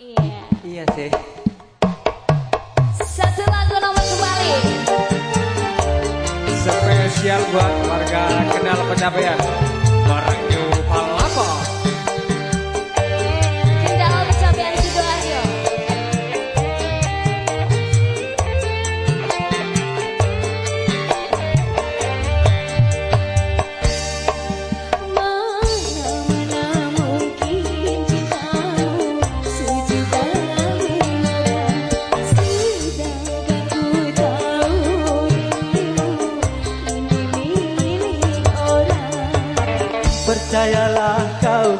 Iya. Iya sih. Satu lagu nomor kembali. Spesial buat warga kenal pencapaian. Bareng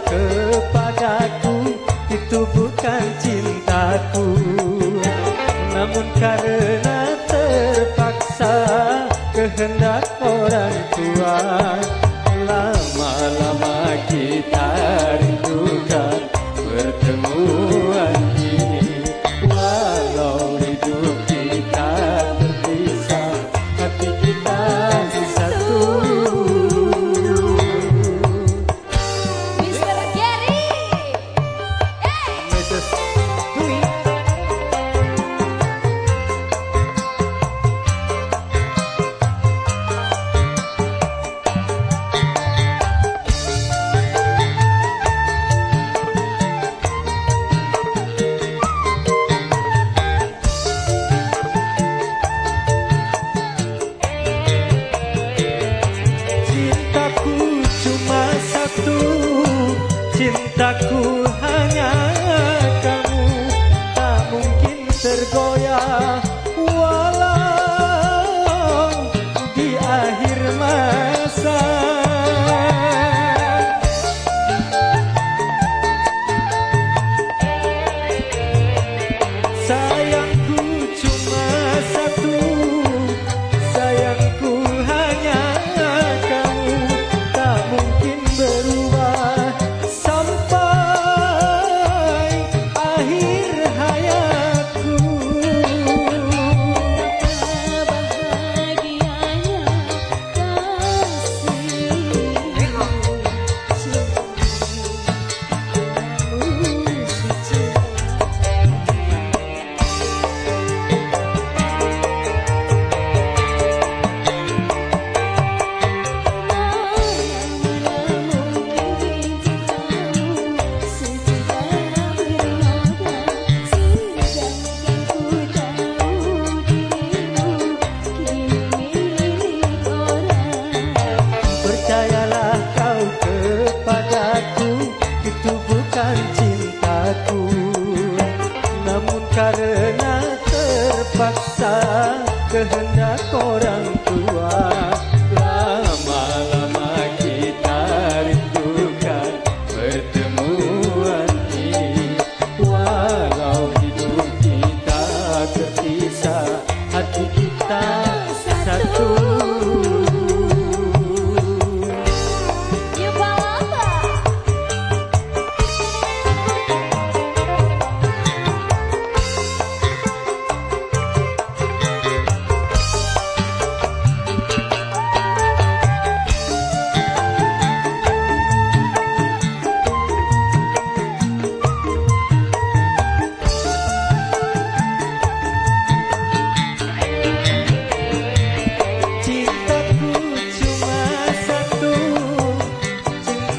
kepadaku itu bukan cintaku. Namun karena terpaksa kehendak orang tua cintaku hanya kamu. Tak mungkin tergoyah. Kena terpaksa kehendak orang tua.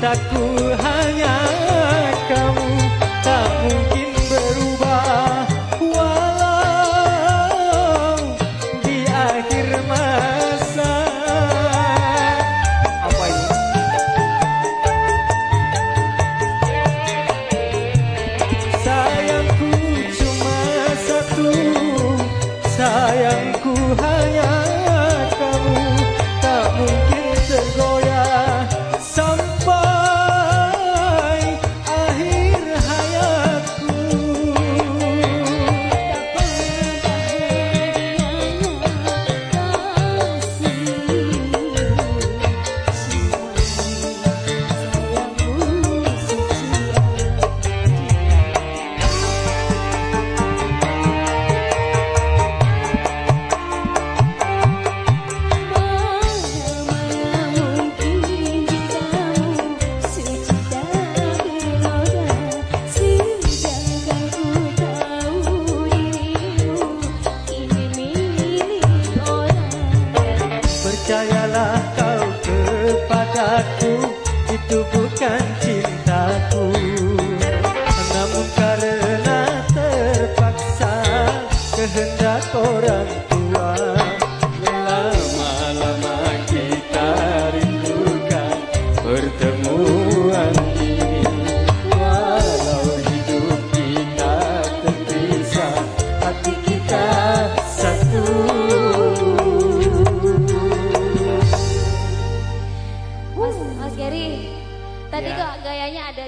cintaku hanya kamu tak mungkin berubah. Walau di akhir masa. Apa ini? Sayangku cuma satu. Sayangku hanya itu bukan